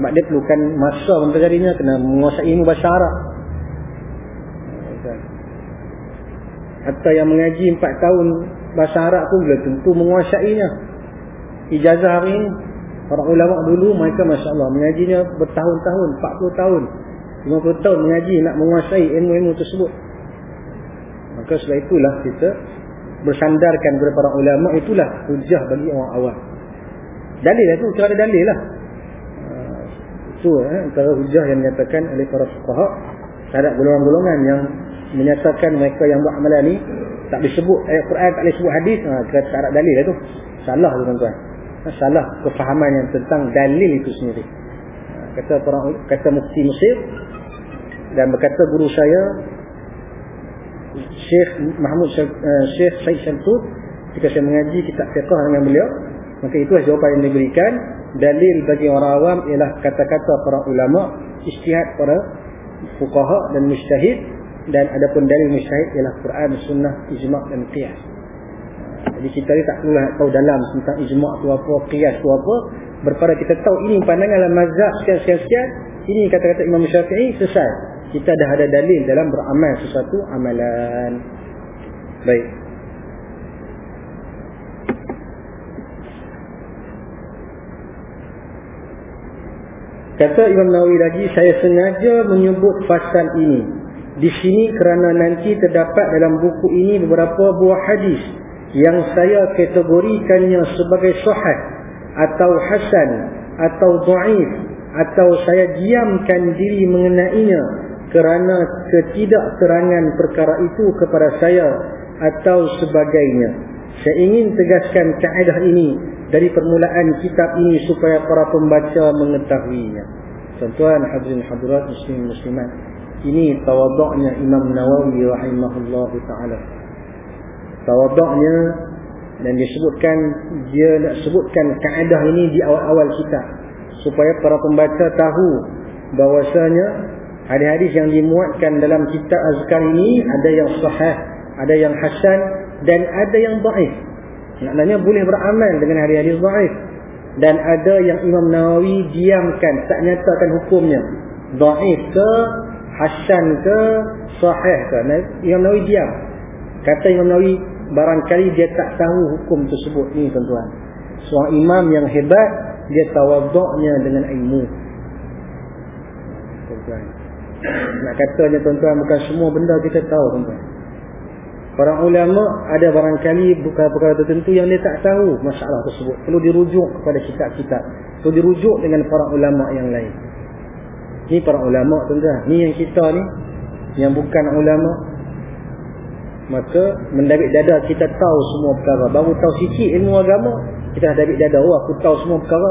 Sebab dia perlukan masa mempelajarinya kena menguasai ilmu bahasa Arab atau yang mengaji 4 tahun bahasa Arab pun belum tentu menguasainya ijazah hari ini para ulama dulu mereka Masya Allah mengajinya bertahun-tahun 40 tahun. 50 tahun mengaji nak menguasai ilmu-ilmu tersebut. Maka sebab itulah kita bersandarkan kepada para ulama itulah hujah bagi orang awam. Dalil tu kira ada dalil lah. Ah, itu eh, antara hujah yang dinyatakan oleh para fukaha terhadap golongan-golongan yang menyatakan mereka yang buat amalan ni tak disebut ayat Quran tak disebut hadis. Ha, kira tak ada dalil lah tu salah tu tuan-tuan salah kefahaman yang tentang dalil itu sendiri. Kata para kata mufti Mesir dan berkata guru saya Syekh Mahmud Syekh Said Syamtud ketika saya mengaji kitab fiqh dengan beliau maka itu jawapan yang diberikan. Dalil bagi orang awam ialah kata-kata para ulama ijtihad para fuqaha dan mujtahid dan adapun dalil mujtahid ialah Quran sunnah ijma' dan qiyas jadi kita ni tak perlu tahu dalam tentang ijma' tu apa qiyas tu apa. Berpada kita tahu ini pandangan dalam mazhab sekian-sekian ini kata-kata Imam Syafi'i selesai. Kita dah ada dalil dalam beramal sesuatu amalan. Baik. Kata Imam Nawawi lagi saya sengaja menyebut fasal ini. Di sini kerana nanti terdapat dalam buku ini beberapa buah hadis yang saya kategorikannya sebagai sahih atau hasan atau dhaif atau saya diamkan diri mengenainya kerana ketidakterangan perkara itu kepada saya atau sebagainya. Saya ingin tegaskan kaedah ini dari permulaan kitab ini supaya para pembaca mengetahuinya. Tuan-tuan hadirin hadirat muslim muslimat. Ini tawaduknya Imam Nawawi rahimahullah taala. Tawaduknya dan disebutkan dia nak sebutkan kaedah ini di awal-awal kitab supaya para pembaca tahu bahwasanya Hadis-hadis yang dimuatkan dalam kitab azkar ini ada yang sahih, ada yang hasan dan ada yang dhaif. Maknanya boleh beramal dengan hadis-hadis dhaif. dan ada yang Imam Nawawi diamkan tak nyatakan hukumnya dhaif ke hasan ke sahih ke Imam Nawawi diam kata Imam Nawawi barangkali dia tak tahu hukum tersebut ni tuan-tuan seorang imam yang hebat dia tawaduknya dengan ilmu tuan-tuan nak katanya tuan-tuan bukan semua benda kita tahu tuan-tuan Para ulama ada barangkali perkara-perkara tertentu yang dia tak tahu masalah tersebut. Perlu dirujuk kepada kitab-kitab. Perlu dirujuk dengan para ulama yang lain. Ini para ulama tuan-tuan. Ini yang kita ni. Yang bukan ulama. Maka mendabik dada kita tahu semua perkara. Baru tahu sikit ilmu agama. Kita dah dabik dada. Oh aku tahu semua perkara.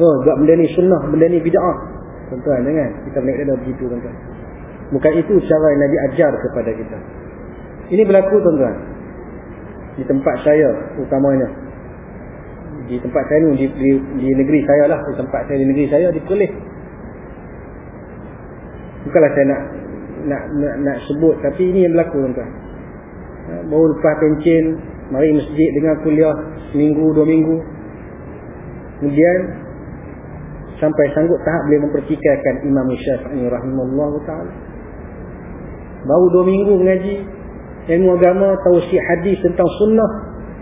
Oh buat benda ni sunnah. Benda ni bida'ah. Tuan-tuan jangan. Kita mendabik dada begitu tuan-tuan. Bukan itu cara yang Nabi ajar kepada kita. Ini berlaku tuan-tuan. Di tempat saya utamanya. Di tempat saya ni, di, di, di negeri saya lah. Di tempat saya, di negeri saya, di Perlis. Bukanlah saya nak, nak nak nak sebut. Tapi ini yang berlaku tuan-tuan. Ha, baru lepas pencin, mari masjid dengan kuliah. Seminggu, dua minggu. Kemudian, sampai sanggup tahap boleh mempertikaikan Imam Syafi'i rahimahullah ta'ala. Baru dua minggu mengaji, ilmu agama tahu si hadis tentang sunnah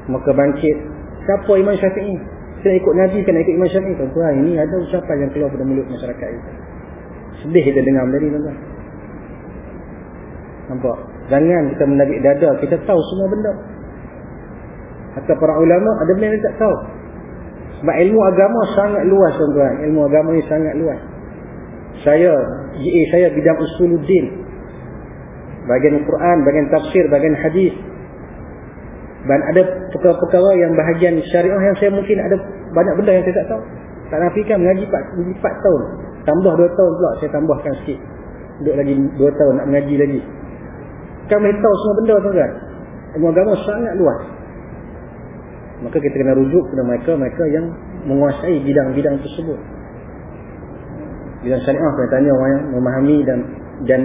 maka bangkit siapa Imam Syafi'i saya ikut Nabi kan ikut Imam Syafi'i tuan-tuan ini ada ucapan yang keluar pada mulut masyarakat itu sedih kita dengar benda ni tuan-tuan nampak jangan kita menabik dada kita tahu semua benda kata para ulama ada benda yang tak tahu sebab ilmu agama sangat luas tuan-tuan ilmu agama ni sangat luas saya GA saya bidang usuluddin bagian Quran, bagian tafsir, bagian hadis. Dan ada perkara-perkara yang bahagian syariah yang saya mungkin ada banyak benda yang saya tak tahu. Tak nafikan mengaji 4, 4 tahun. Tambah 2 tahun pula saya tambahkan sikit. Duduk lagi 2 tahun nak mengaji lagi. Kan boleh tahu semua benda tu kan. Ilmu agama sangat luas. Maka kita kena rujuk kepada mereka-mereka yang menguasai bidang-bidang tersebut. Bidang syariah saya tanya orang yang memahami dan dan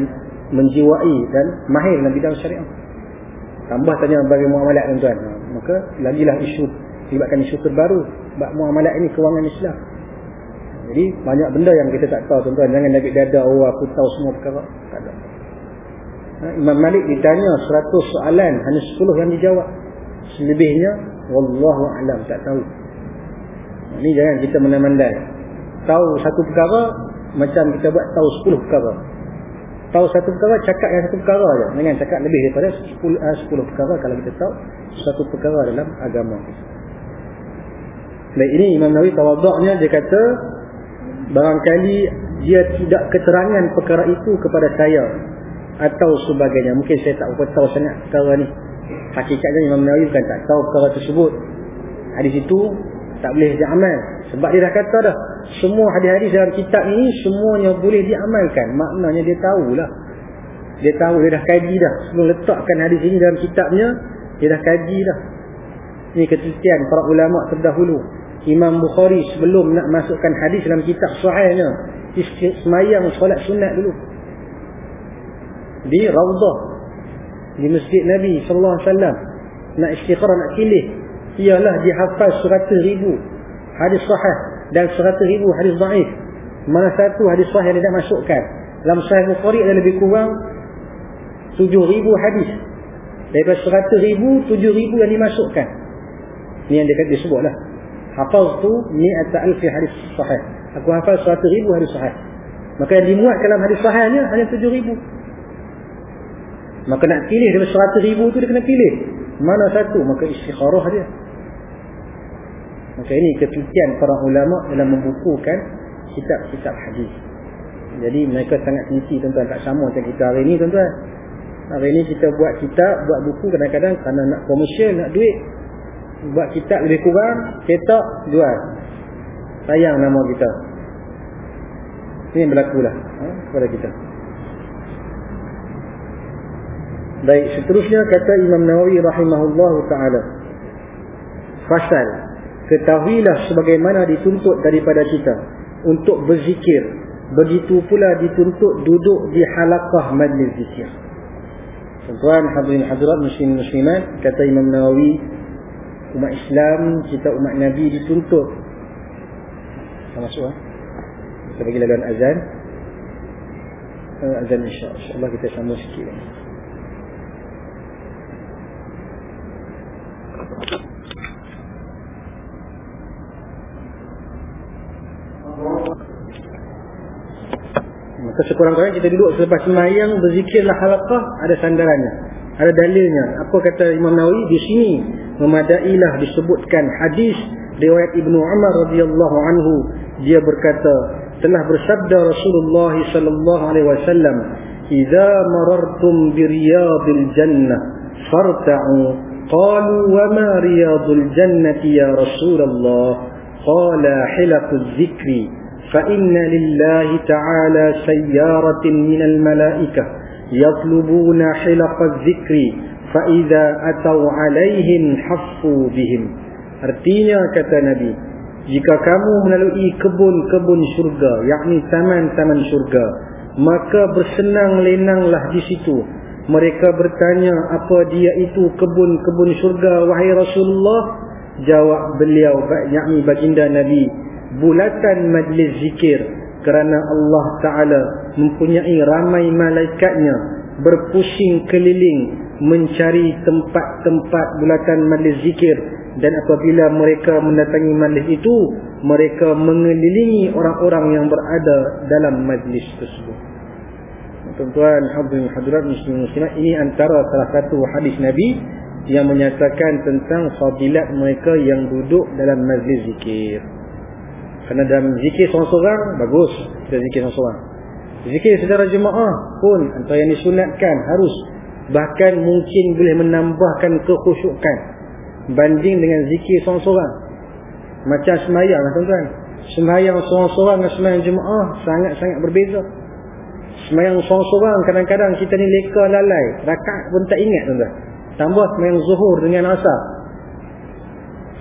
menjiwai dan mahir dalam bidang syariah. Tambah tanya bagi muamalat tuan-tuan. Maka lagilah isu libatkan isu terbaru bab muamalat ini kewangan Islam. Jadi banyak benda yang kita tak tahu tuan-tuan. Jangan lagi dada oh aku tahu semua perkara. Tak ada. Imam Malik ditanya 100 soalan hanya 10 yang dijawab. Selebihnya wallahu alam tak tahu. Ini jangan kita menamandai. Tahu satu perkara macam kita buat tahu 10 perkara tahu satu perkara cakap yang satu perkara aja jangan cakap lebih daripada 10 uh, 10 perkara kalau kita tahu satu perkara dalam agama Baik ini Imam Nawawi tawaduknya dia kata barangkali dia tidak keterangan perkara itu kepada saya atau sebagainya. Mungkin saya tak berapa tahu sangat perkara ni. Hakikatnya Imam Nawawi bukan tak tahu perkara tersebut. Hadis itu tak boleh diamal. Sebab dia dah kata dah semua hadis-hadis dalam kitab ini semuanya boleh diamalkan. Maknanya dia tahulah. Dia tahu dia dah kaji dah. Sebelum letakkan hadis ini dalam kitabnya dia dah kaji dah. Ini ketelitian para ulama terdahulu. Imam Bukhari sebelum nak masukkan hadis dalam kitab sahihnya semayang solat sunat dulu di Rawdah. Di Masjid Nabi sallallahu alaihi wasallam. Nak istiqrar nak pilih. Ialah seratus ribu hadis sahih dan seratus ribu hadis daif mana satu hadis sahih yang dia masukkan? Dalam sahih Bukhari ada lebih kurang tujuh ribu hadis. Daripada seratus ribu tujuh ribu yang dimasukkan. Ni yang dia kata disebut lah hafaz tu mi'ata alfi hadis sahih. Aku seratus ribu hadis sahih. Maka yang dimuat dalam hadis sahihnya hanya tujuh ribu maka nak pilih daripada seratus ribu tu dia kena pilih mana satu maka istikharah dia Maka ini ketelitian para ulama dalam membukukan kitab-kitab hadis. Jadi mereka sangat teliti tuan-tuan tak sama macam kita hari ini tuan-tuan. Hari ini kita buat kitab, buat buku kadang-kadang kerana nak komersial, nak duit. Buat kitab lebih kurang, cetak, jual. Sayang nama kita. Ini yang berlakulah ha, kepada kita. Baik, seterusnya kata Imam Nawawi rahimahullahu taala. Fasal Ketahuilah sebagaimana dituntut daripada kita untuk berzikir. Begitu pula dituntut duduk di halaqah majlis zikir. Tuan hadirin hadirat muslim muslimat kata Imam Nawawi umat Islam kita umat Nabi dituntut Kita masuk ha? Kita bagi laluan azan uh, Azan insya Allah kita sambung sikit sekurang-kurangnya kita duduk selepas semayang Berzikirlah halakah Ada sandarannya Ada dalilnya. Apa kata Imam Nawawi? Di sini Memadailah disebutkan hadis Riwayat Ibnu Umar radhiyallahu anhu. Dia berkata Telah bersabda Rasulullah sallallahu alaihi wasallam "Idza marartum bi riyadil jannah farta'u" Qalu wa ma riyadul jannati ya Rasulullah Qala hilaquz zikri فإن لله تعالى سيارة من الملائكة يطلبون حلق الذكر فإذا أتوا عليهم حفوا بهم Artinya kata Nabi Jika kamu melalui kebun-kebun syurga yakni taman-taman syurga Maka bersenang lenanglah di situ Mereka bertanya apa dia itu kebun-kebun syurga Wahai Rasulullah Jawab beliau yakni baginda Nabi bulatan majlis zikir kerana Allah Ta'ala mempunyai ramai malaikatnya berpusing keliling mencari tempat-tempat bulatan majlis zikir. Dan apabila mereka mendatangi majlis itu mereka mengelilingi orang-orang yang berada dalam majlis tersebut. Tuan-tuan hadirin hadirat muslim muslimat ini antara salah satu hadis Nabi yang menyatakan tentang fadilat mereka yang duduk dalam majlis zikir kerana dalam zikir seorang-seorang Bagus kita zikir seorang-seorang. Zikir secara jemaah pun Antara yang disunatkan harus Bahkan mungkin boleh menambahkan kekhusyukan Banding dengan zikir seorang-seorang. Macam semayang lah tuan-tuan. Semayang seorang-seorang dengan semayang jemaah Sangat-sangat berbeza. Semayang seorang-seorang kadang-kadang kita ni leka lalai Rakat pun tak ingat tuan-tuan. Tambah semayang zuhur dengan asar.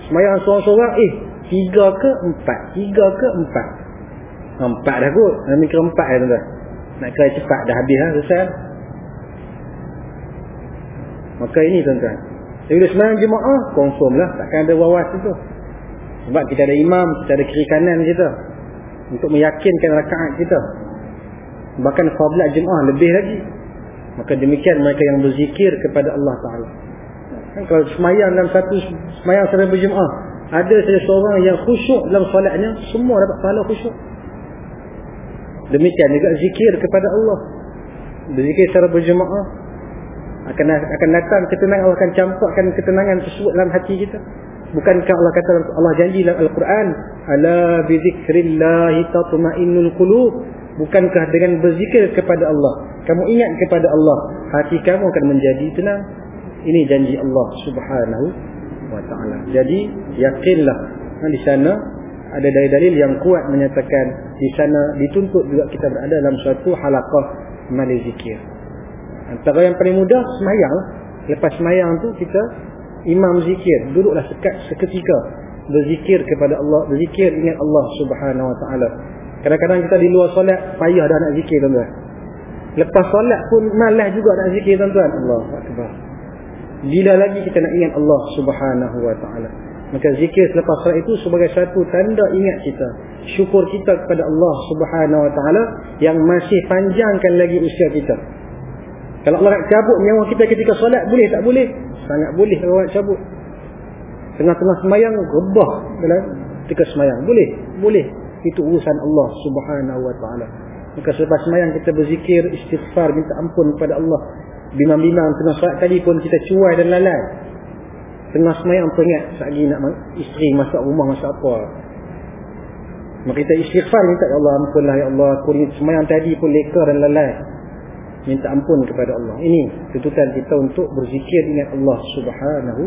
Semayang seorang-seorang Eh Tiga ke empat? Tiga ke empat? Empat dah kot. Nak mikir empat ya tuan Nak kira cepat dah habis lah selesai. Maka ini tuan-tuan. Jadi bila semayang jemaah, confirm lah. Takkan ada wawas itu. Sebab kita ada imam, kita ada kiri kanan kita. Untuk meyakinkan rakaat kita. Bahkan fadlat jemaah lebih lagi. Maka demikian mereka yang berzikir kepada Allah Ta'ala. Kan kalau semayang dalam satu semayang sampai berjemaah, ada saja seorang yang khusyuk dalam solatnya semua dapat pahala khusyuk. Demikian juga zikir kepada Allah. Berzikir secara berjemaah. Akan akan datang ketenangan Allah akan campurkan ketenangan tersebut dalam hati kita. Bukankah Allah kata Allah janji dalam Al-Quran ala bi zikrillah tatma'innul qulub. Bukankah dengan berzikir kepada Allah kamu ingat kepada Allah hati kamu akan menjadi tenang. Ini janji Allah Subhanahu taala. Jadi yakinlah ha, di sana ada dalil-dalil yang kuat menyatakan di sana dituntut juga kita berada dalam suatu halaqah majlis zikir. Antara yang paling mudah semayang. Lepas semayang tu kita imam zikir, duduklah sekat seketika berzikir kepada Allah, berzikir ingat Allah Subhanahu wa taala. Kadang-kadang kita di luar solat payah dah nak zikir tuan-tuan. Lepas solat pun malas juga nak zikir tuan-tuan. Allahu akbar. Bila lagi kita nak ingat Allah subhanahu wa ta'ala? Maka zikir selepas salat itu sebagai satu tanda ingat kita Syukur kita kepada Allah subhanahu wa ta'ala Yang masih panjangkan lagi usia kita. Kalau Allah nak cabut nyawa kita ketika salat Boleh tak boleh? Sangat boleh kalau nak cabut. Tengah-tengah semayang Rebah. Ketika semayang Boleh? Boleh. Itu urusan Allah subhanahu wa ta'ala. Maka selepas semayang kita berzikir Istighfar minta ampun kepada Allah Bimang-bimang tengah saat tadi pun kita cuai dan lalai. Tengah semayang pun ingat lagi nak isteri masak rumah masak apa. Kita istighfar minta ya Allah ampunlah ya Allah. Aku semayang tadi pun leka dan lalai. Minta ampun kepada Allah. Ini tuntutan kita untuk berzikir ingat Allah subhanahu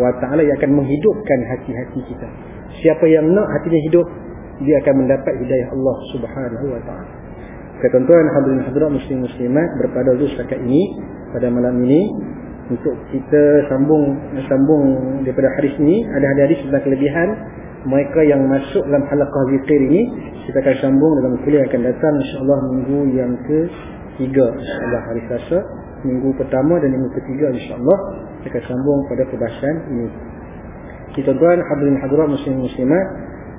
wa ta'ala yang akan menghidupkan hati-hati kita. Siapa yang nak hatinya hidup, dia akan mendapat hidayah Allah subhanahu wa ta'ala. Ketentuan hadirin hadirat muslim muslimat berpada dulu setakat ini pada malam ini. Untuk kita sambung sambung daripada hadis ini ada hadis tentang kelebihan mereka yang masuk dalam halaqah zikir ini. Kita akan sambung dalam kuliah yang akan datang insyaallah minggu yang ketiga insyaallah hari Selasa. Minggu pertama dan minggu ketiga insyaallah kita akan sambung pada perbahasan ini. Kita tuan hadirin hadirat muslim muslimat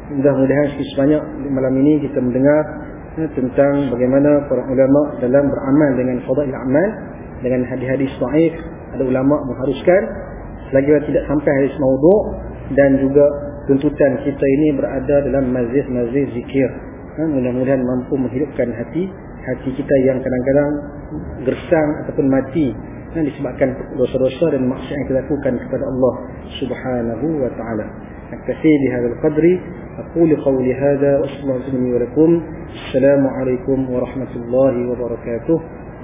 mudah-mudahan sebanyak malam ini kita mendengar ya, tentang bagaimana para ulama dalam beramal dengan fadail amal dengan hadis-hadis dhaif ada ulama mengharuskan selagi tidak sampai hadis maudhu' dan juga tuntutan kita ini berada dalam mazis-mazis zikir ha, mudah-mudahan mampu menghidupkan hati hati kita yang kadang-kadang gersang ataupun mati ha, disebabkan dosa-dosa dan maksiat yang kita lakukan kepada Allah Subhanahu wa taala. Bi hadzal qadri aqulu qawli hadha wa sallallahu wa lakum assalamu alaikum warahmatullahi wabarakatuh.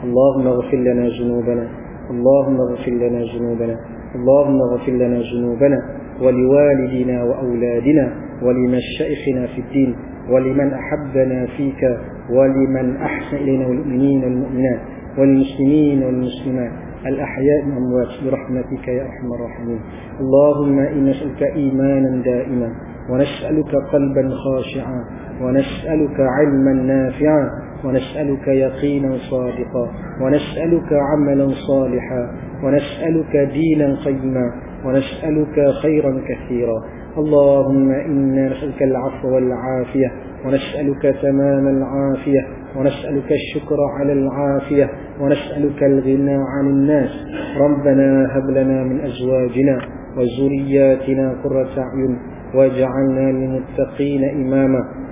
اللهم اغفر لنا ذنوبنا اللهم اغفر لنا ذنوبنا اللهم اغفر لنا ذنوبنا ولوالدنا وأولادنا ولمشائخنا في الدين ولمن أحبنا فيك ولمن أحسن إلينا والمؤمنين والمؤمنات والمسلمين والمسلمات. الأحياء والأموات برحمتك يا أرحم الراحمين. اللهم إنا نسألك إيمانا دائما ونسألك قلبا خاشعا ونسألك علما نافعا ونسألك يقينا صادقا ونسألك عملا صالحا ونسألك دينا قيما ونسألك خيرا كثيرا. اللهم إنا نسألك العفو والعافية ونسألك تمام العافية ونسألك الشكر على العافية ونسألك الغنى عن الناس. ربنا هب لنا من أزواجنا وذرياتنا قرة أعين واجعلنا للمتقين إماما.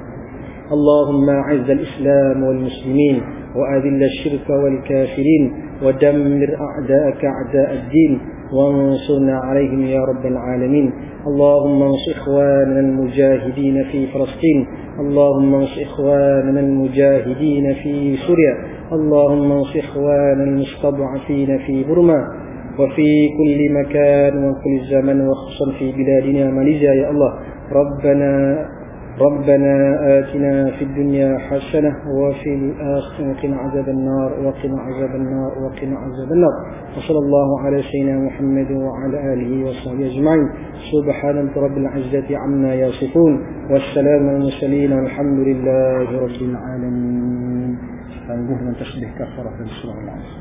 اللهم أعز الإسلام والمسلمين وأذل الشرك والكافرين ودمر أعداءك أعداء الدين وانصرنا عليهم يا رب العالمين. اللهم انصر إخواننا المجاهدين في فلسطين. اللهم انصر إخواننا المجاهدين في سوريا. اللهم انصر إخواننا المستضعفين في برما وفي كل مكان وكل زمن وخصوصا في بلادنا ماليزيا يا الله. ربنا ربنا آتنا في الدنيا حسنة وفي الآخرة عذاب النار وقنا عذاب النار وقنا عذاب النار وصلى الله على سيدنا محمد وعلى آله وصحبه أجمعين سبحان رب العزة عما يصفون والسلام على المرسلين والحمد لله رب العالمين. Tasbih kafarah dan surah al-Asr.